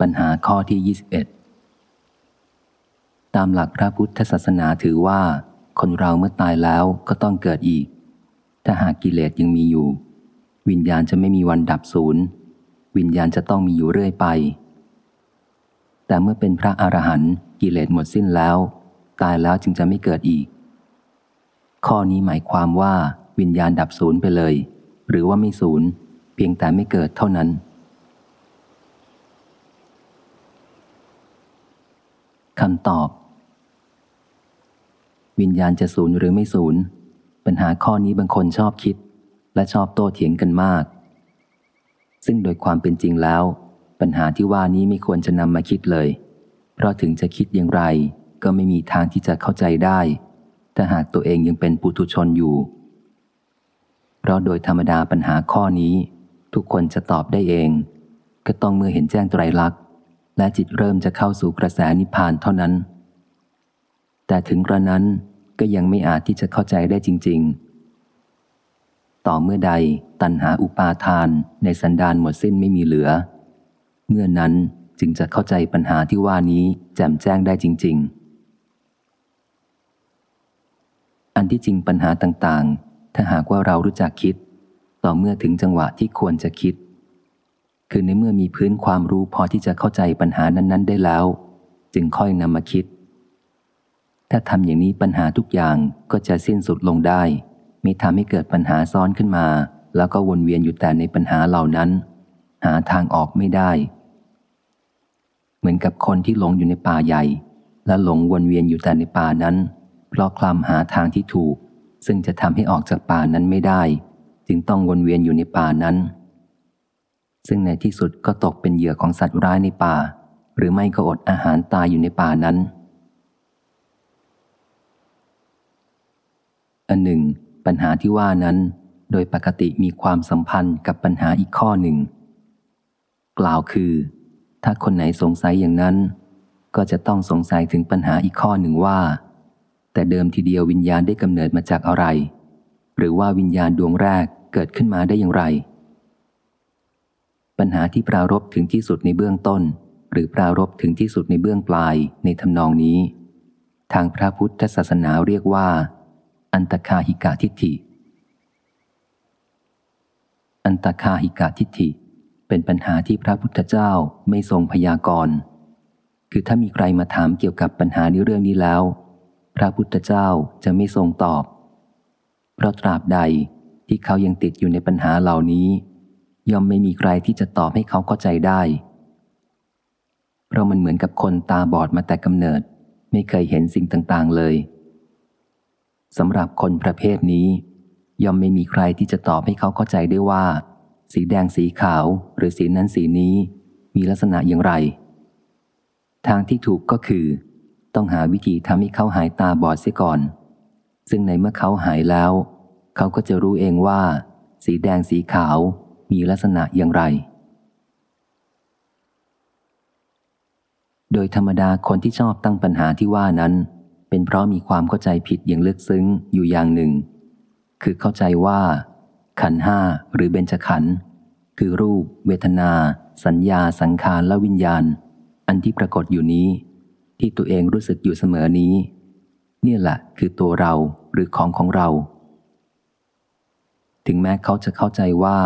ปัญหาข้อที่ 21 ตามหลักพระพุทธศาสนาถือว่า คนเราเมื่อตายแล้วก็ต้องเกิดอีก ถ้าหากกิเลสยังมีอยู่ วิญญาณจะไม่มีวันดับศูนย์ วิญญาณจะต้องมีอยู่เรื่อยไป แต่เมื่อเป็นพระอรหันต์กิเลสหมดสิ้นแล้ว ตายแล้วจึงจะไม่เกิดอีก ข้อนี้หมายความว่าวิญญาณดับศูนย์ไปเลย หรือว่าไม่ศูนย์เพียงแต่ไม่เกิดเท่านั้นำตอบ วิญญาณจะศูนย์หรือไม่ศูนย์ ปัญหาข้อนี้บางคนชอบคิด และชอบโต้เถียงกันมาก ซึ่งโดยความเป็นจริงแล้ว ปัญหาที่ว่านี้ไม่ควรจะนำมาคิดเลย เพราะถึงจะคิดอย่างไร ก็ไม่มีทางที่จะเข้าใจได้ ถ้าหากตัวเองยังเป็นปุถุชนอยู่ เพราะโดยธรรมดาปัญหาข้อนี้ ทุกคนจะตอบได้เอง ก็ต้องเมื่อเห็นแจ้งไตรลักษณ์ และจิตเริ่มจะเข้าสู่กระแสนิพพานเท่านั้น แต่ถึงกระนั้นก็ยังไม่อาจที่จะเข้าใจได้จริง ๆ ต่อเมื่อใดตัณหาอุปาทานในสันดานหมดสิ้นไม่มีเหลือ เมื่อนั้นจึงจะเข้าใจปัญหาที่ว่านี้แจ่มแจ้งได้จริง ๆ อันที่จริงปัญหาต่างๆ ถ้าหากว่าเรารู้จักคิด ต่อเมื่อถึงจังหวะที่ควรจะคิด คือในเมื่อมีพื้นความรู้พอที่จะเข้าใจปัญหานั้น ๆ ได้แล้ว จึงค่อยนำมาคิด ถ้าทำอย่างนี้ปัญหาทุกอย่างก็จะสิ้นสุดลงได้ ไม่ทำให้เกิดปัญหาซ้อนขึ้นมา แล้วก็วนเวียนอยู่แต่ในปัญหาเหล่านั้น หาทางออกไม่ได้ เหมือนกับคนที่หลงอยู่ในป่าใหญ่ และหลงวนเวียนอยู่แต่ในป่านั้น เพราะคลำหาทางที่ถูก ซึ่งจะทำให้ออกจากป่านั้นไม่ได้ จึงต้องวนเวียนอยู่ในป่านั้น ซึ่งในที่สุดก็ตกเป็นเหยื่อของสัตว์ร้ายในป่า หรือไม่ก็อดอาหารตายอยู่ในป่านั้น อันหนึ่ง ปัญหาที่ว่านั้น โดยปกติมีความสัมพันธ์กับปัญหาอีกข้อหนึ่ง กล่าวคือ ถ้าคนไหนสงสัยอย่างนั้น ก็จะต้องสงสัยถึงปัญหาอีกข้อหนึ่งว่า แต่เดิมทีเดียววิญญาณได้กำเนิดมาจากอะไร หรือว่าวิญญาณดวงแรกเกิดขึ้นมาได้อย่างไร ปัญหาที่ปรารบถึงที่สุดในเบื้องต้น หรือปรารบถึงที่สุดในเบื้องปลายในทำนองนี้ ทางพระพุทธศาสนาเรียกว่า อันตคาหิกาทิฏฐิ อันตคาหิกาทิฏฐิ เป็นปัญหาที่พระพุทธเจ้าไม่ทรงพยากรณ์คือถ้ามีใครมาถามเกี่ยวกับปัญหาในเรื่องนี้แล้ว พระพุทธเจ้าจะไม่ทรงตอบ เพราะตราบใดที่เขายังติดอยู่ในปัญหาเหล่านี้ ย่อมไม่มีใครที่จะตอบให้เขาเข้าใจได้ เพราะมันเหมือนกับคนตาบอดมาแต่กำเนิด ไม่เคยเห็นสิ่งต่างๆเลยสำหรับคนประเภทนี้ ย่อมไม่มีใครที่จะตอบให้เขาเข้าใจได้ว่า สีแดงสีขาวหรือสีนั้นสีนี้ มีลักษณะอย่างไร ทางที่ถูกก็คือ ต้องหาวิธีทำให้เขาหายตาบอดเสียก่อน ซึ่งในเมื่อเขาหายแล้ว เขาก็จะรู้เองว่า สีแดงสีขาว มีลักษณะอย่างไร โดยธรรมดาคนที่ชอบตั้งปัญหาที่ว่านั้น เป็นเพราะมีความเข้าใจผิดอย่างลึกซึ้งอยู่อย่างหนึ่ง คือเข้าใจว่า ขันห้าหรือเบญจขันธ์คือรูป เวทนา สัญญา สังขารและวิญญาณ อันที่ปรากฏอยู่นี้ ที่ตัวเองรู้สึกอยู่เสมอนี้นี่แหละคือตัวเราหรือของของเรา ถึงแม้เขาจะเข้าใจว่า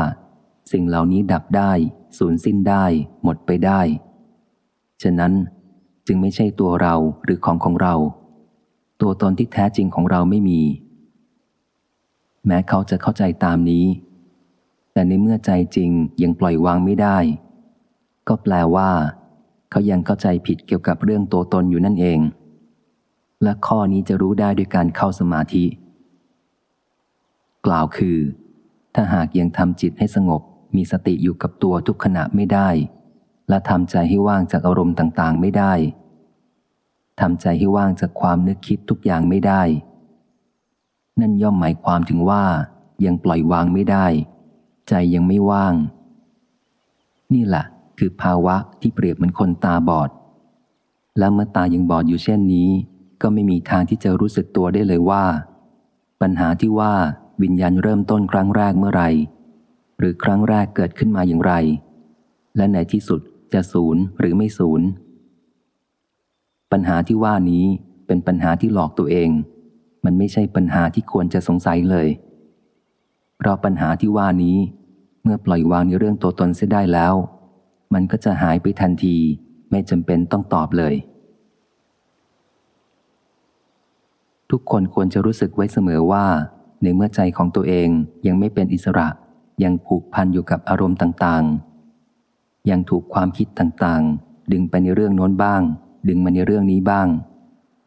สิ่งเหล่านี้ดับได้ สูญสิ้นได้ หมดไปได้ ฉะนั้นจึงไม่ใช่ตัวเราหรือของของเรา ตัวตนที่แท้จริงของเราไม่มี แม้เขาจะเข้าใจตามนี้ แต่ในเมื่อใจจริงยังปล่อยวางไม่ได้ ก็แปลว่า เขายังเข้าใจผิดเกี่ยวกับเรื่องตัวตนอยู่นั่นเอง และข้อนี้จะรู้ได้ด้วยการเข้าสมาธิ กล่าวคือ ถ้าหากยังทำจิตให้สงบ มีสติอยู่กับตัวทุกขณะไม่ได้ และทำใจให้ว่างจากอารมณ์ต่างๆ ไม่ได้ทำใจให้ว่างจากความนึกคิดทุกอย่างไม่ได้ นั่นย่อมหมายความถึงว่ายังปล่อยวางไม่ได้ ใจยังไม่ว่าง นี่แหละคือภาวะที่เปรียบเหมือนคนตาบอด และเมื่อตายังบอดอยู่เช่นนี้ ก็ไม่มีทางที่จะรู้สึกตัวได้เลยว่า ปัญหาที่ว่าวิญญาณเริ่มต้นครั้งแรกเมื่อไหร่ หรือครั้งแรกเกิดขึ้นมาอย่างไร และในที่สุดจะศูนย์หรือไม่ศูนย์ ปัญหาที่ว่านี้เป็นปัญหาที่หลอกตัวเอง มันไม่ใช่ปัญหาที่ควรจะสงสัยเลย เพราะปัญหาที่ว่านี้ เมื่อปล่อยวางในเรื่องตัวตนเสียได้แล้ว มันก็จะหายไปทันที ไม่จำเป็นต้องตอบเลย ทุกคนควรจะรู้สึกไว้เสมอว่า ในเมื่อใจของตัวเองยังไม่เป็นอิสระ ยังผูกพันอยู่กับอารมณ์ต่างๆ ยังถูกความคิดต่างๆ ดึงไปในเรื่องโน้นบ้าง ดึงมาในเรื่องนี้บ้าง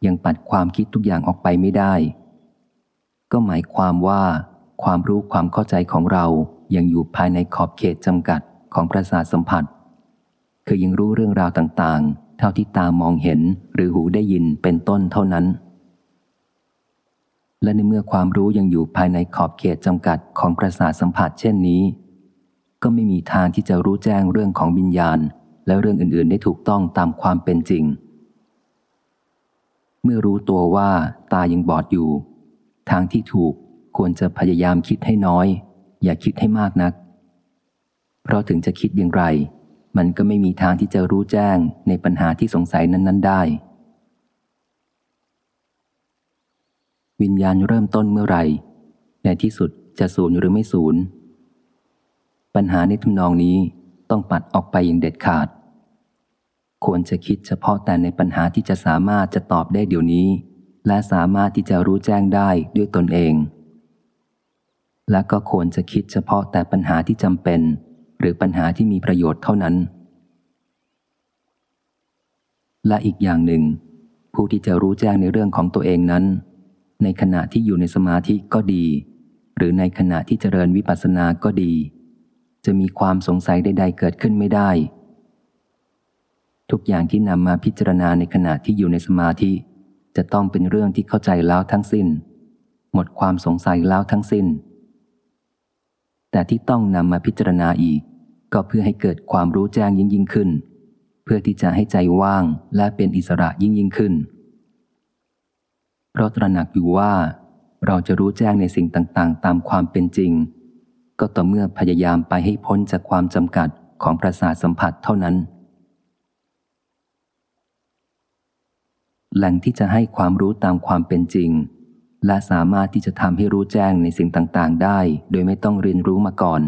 ยังปัดความคิดทุกอย่างออกไปไม่ได้ ก็หมายความว่า ความรู้ความเข้าใจของเรายังอยู่ภายในขอบเขตจำกัดของประสาทสัมผัส คือยังรู้เรื่องราวต่างๆ เท่าที่ตามองเห็นหรือหูได้ยินเป็นต้นเท่านั้น และในเมื่อความรู้ยังอยู่ภายในขอบเขตจำกัดของประสาทสัมผัสเช่นนี้ ก็ไม่มีทางที่จะรู้แจ้งเรื่องของวิญญาณ และเรื่องอื่นๆ ได้ถูกต้องตามความเป็นจริง เมื่อรู้ตัวว่าตายังบอดอยู่ ทางที่ถูกควรจะพยายามคิดให้น้อย อย่าคิดให้มากนัก เพราะถึงจะคิดอย่างไร มันก็ไม่มีทางที่จะรู้แจ้งในปัญหาที่สงสัยนั้น ๆ ได้ วิญญาณเริ่มต้นเมื่อไหร่ ในที่สุดจะศูนย์หรือไม่ศูนย์ ปัญหาในทำนองนี้ต้องปัดออกไปอย่างเด็ดขาด ควรจะคิดเฉพาะแต่ในปัญหาที่จะสามารถจะตอบได้เดี๋ยวนี้ และสามารถที่จะรู้แจ้งได้ด้วยตนเอง และก็ควรจะคิดเฉพาะแต่ปัญหาที่จำเป็น หรือปัญหาที่มีประโยชน์เท่านั้น และอีกอย่างหนึ่ง ผู้ที่จะรู้แจ้งในเรื่องของตัวเองนั้น ในขณะที่อยู่ในสมาธิก็ดี หรือในขณะที่เจริญวิปัสสนาก็ดี จะมีความสงสัยใด ๆ เกิดขึ้นไม่ได้ ทุกอย่างที่นำมาพิจารณาในขณะที่อยู่ในสมาธิ จะต้องเป็นเรื่องที่เข้าใจแล้วทั้งสิ้น หมดความสงสัยแล้วทั้งสิ้น แต่ที่ต้องนำมาพิจารณาอีก ก็เพื่อให้เกิดความรู้แจ้งยิ่งยิ่งขึ้น เพื่อที่จะให้ใจว่างและเป็นอิสระยิ่งยิ่งขึ้น เพราะตระหนักอยู่ว่า เราจะรู้แจ้งในสิ่งต่างๆ ตามความเป็นจริง ก็ต่อเมื่อพยายามไปให้พ้นจากความจำกัดของประสาทสัมผัสเท่านั้น แหล่งที่จะให้ความรู้ตามความเป็นจริง และสามารถที่จะทำให้รู้แจ้งในสิ่งต่างๆ ได้ โดยไม่ต้องเรียนรู้มาก่อน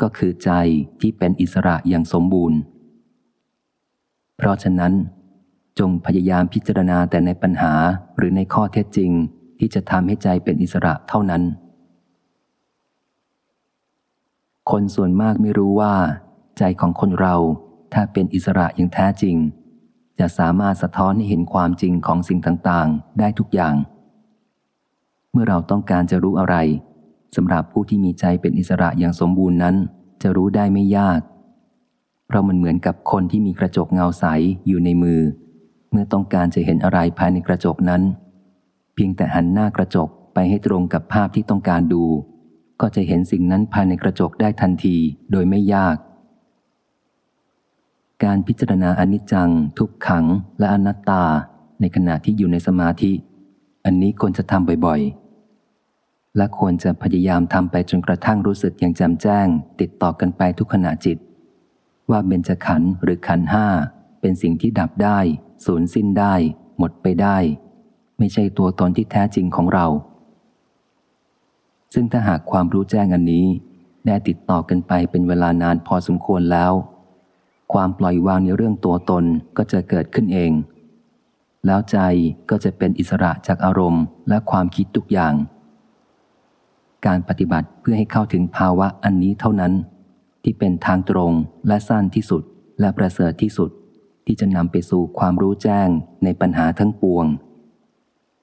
ก็คือใจที่เป็นอิสระอย่างสมบูรณ์ เพราะฉะนั้น จงพยายามพิจารณาแต่ในปัญหาหรือในข้อเท็จจริง ที่จะทำให้ใจเป็นอิสระเท่านั้น คนส่วนมากไม่รู้ว่า ใจของคนเราถ้าเป็นอิสระอย่างแท้จริง จะสามารถสะท้อนให้เห็นความจริงของสิ่งต่างๆ ได้ทุกอย่าง เมื่อเราต้องการจะรู้อะไรสำหรับผู้ที่มีใจเป็นอิสระอย่างสมบูรณ์นั้น จะรู้ได้ไม่ยาก เพราะมันเหมือนกับคนที่มีกระจกเงาใสอยู่ในมือ เมื่อต้องการจะเห็นอะไรภายในกระจกนั้น เพียงแต่หันหน้ากระจกไปให้ตรงกับภาพที่ต้องการดู ก็จะเห็นสิ่งนั้นภายในกระจกได้ทันทีโดยไม่ยาก การพิจารณาอนิจจัง ทุกขัง และอนัตตา ในขณะที่อยู่ในสมาธิ อันนี้ควรจะทำบ่อยๆ และควรจะพยายามทำไปจนกระทั่งรู้สึกอย่างแจ่มแจ้ง ติดต่อกันไปทุกขณะจิต ว่าเบญจขันธ์หรือขันธ์ห้าเป็นสิ่งที่ดับได้ สูญสิ้นได้ หมดไปได้ ไม่ใช่ตัวตนที่แท้จริงของเรา ซึ่งถ้าหากความรู้แจ้งอันนี้ได้ติดต่อกันไปเป็นเวลานานพอสมควรแล้ว ความปล่อยวางในเรื่องตัวตนก็จะเกิดขึ้นเอง แล้วใจก็จะเป็นอิสระจากอารมณ์และความคิดทุกอย่าง การปฏิบัติเพื่อให้เข้าถึงภาวะอันนี้เท่านั้น ที่เป็นทางตรงและสั้นที่สุดและประเสริฐที่สุด ที่จะนำไปสู่ความรู้แจ้งในปัญหาทั้งปวง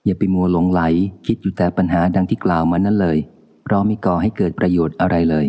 อย่าไปมัวหลงไหลคิดอยู่แต่ปัญหาดังที่กล่าวมานั่นเลย เพราะไม่ก่อให้เกิดประโยชน์อะไรเลย